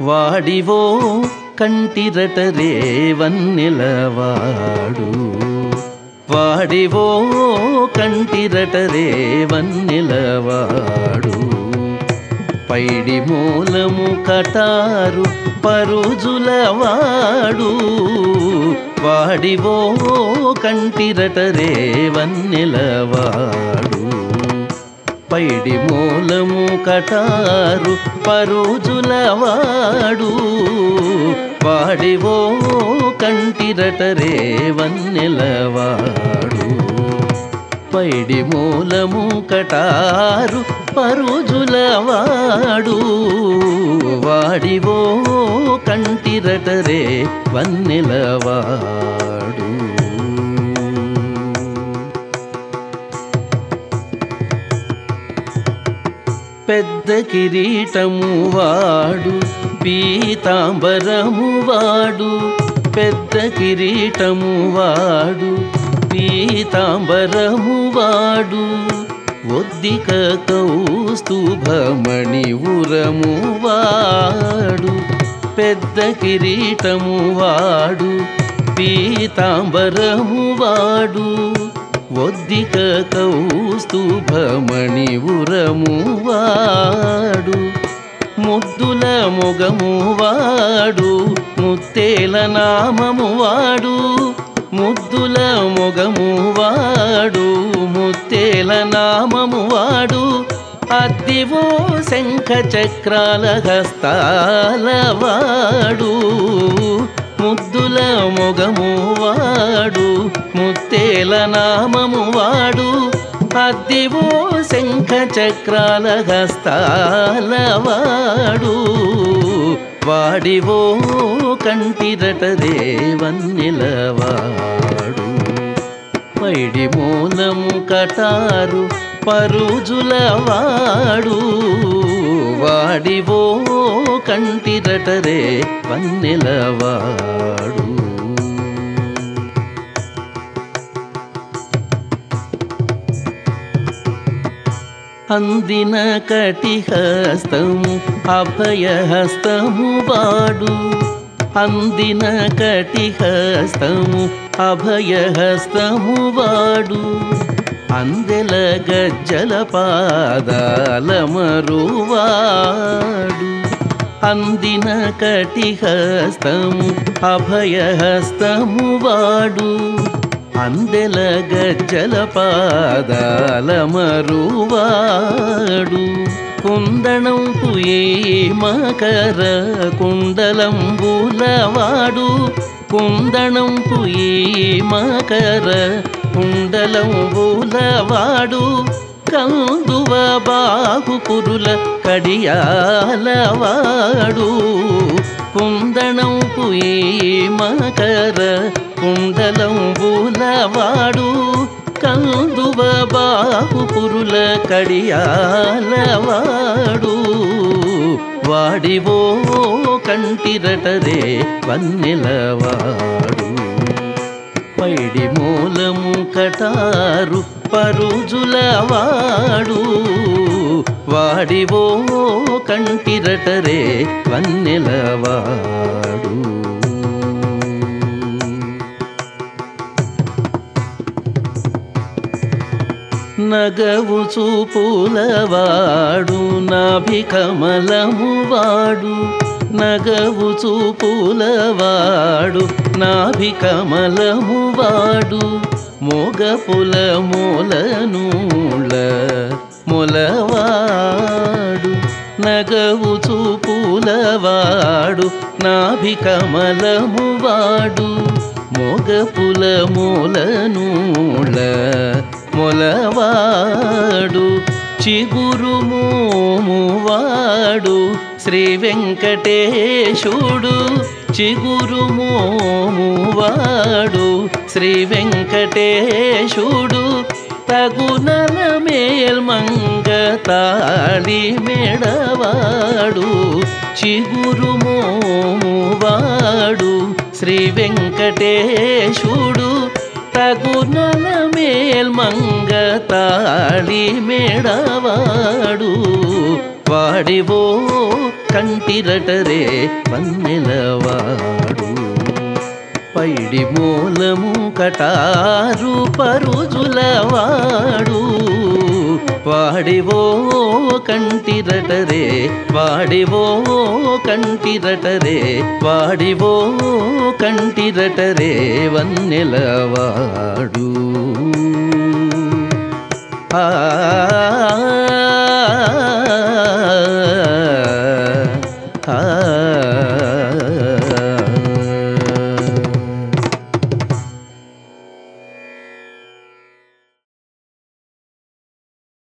వాడివో కంటిరట రేవన్నెలవాడు వాడివో కంటిరట రేవన్నెలవాడు పైడి మూలము కటారు పరుజులవాడు. వాడివో కంటిరట రేవన్నెలవాడు పైడి మూలము కటారు పరుజులవాడు. వాడివో కంటిరటరే వన్నెలవాడు పైడి మూలము కటారు పరుజులవాడు. వాడివో కంటిరటరే వన్నెలవాడు పెద్ద కిరీటము వాడు పీతాంబరము వాడు. పెద్ద కిరీటము వాడు పీతాంబరము వాడు. ఒద్దిక కౌస్తుభమణి ఉరము వాడు. పెద్ద కిరీటము వాడు పీతాంబరము వాడు. వద్దిక కౌస్తుభమణి ఉరమువాడు ముద్దుల మొగము వాడు ముత్తేల నామము వాడు ముద్దుల మొగము వాడు ముత్తేల నామము వాడు అద్దివో శంఖ చక్రాల హస్తాలవాడు ముద్దుల మొగము వాడు ముత్తేల నామము వాడు అద్దివో శంఖ చక్రాల హస్తాలవాడు వాడివో కంటిరట దేవన్నిలవాడు పైడి మూలం కటారు పరుజులవాడు వాడివో కంటిరటరే వన్నెలవాడు అందిన కటిహస్తము అభయహస్తము వాడు. అందిన కటిహస్తము అభయహస్తము వాడు. అందెల గజ్జల పాదాలమరువాడు అందిన కటిహస్తము అభయహస్తము వాడు. అందెల గజ్జల పాదాల మరువాడు కుందణంపు ఏ మకర కుండలంబులవాడు కుందణంపు ఏ మకర కుండలంబులవాడు కందువ బాహు పురుల కడియాలవాడు కుందణంపు ఏ మకర కుండలంబులవాడు కందువ బాహు పురుల కడియాలవాడు. వాడివో కంటిరటరే వన్నెలవాడు. పైడి మూలము కటారు పరుజులవాడు. వాడివో కంటిరటరే వన్నెలవాడు. నగవు చూపులవాడు నాభికమలము వాడు. నగవు చూపులవాడు నాభికమలము వాడు. మోగపుల మూలనూళ్ళ మొలవాడు. నగవు చూపులవాడు నాభికమలము వాడు. మోగపుల మూలనూళ్ళ మొలవాడు చిగురు మోమువాడు శ్రీ వెంకటేశుడు చిగురు మోమువాడు శ్రీ వెంకటేశుడు. తగునల మేల్మంగ తాళి మెడవాడు చిగురు మోమువాడు శ్రీ వెంకటేశుడు. తగునల మేల్మంగ తాళి మెడవాడు. వాడివో కంటిరటరే పన్నెలవాడు. పైడి మూలము కటారు పరుజులవా వాడివో కంటిరటరే వాడివో కంటిరటరే వాడివో కంటిరటరే వన్నెలవాడు ఆ ఆ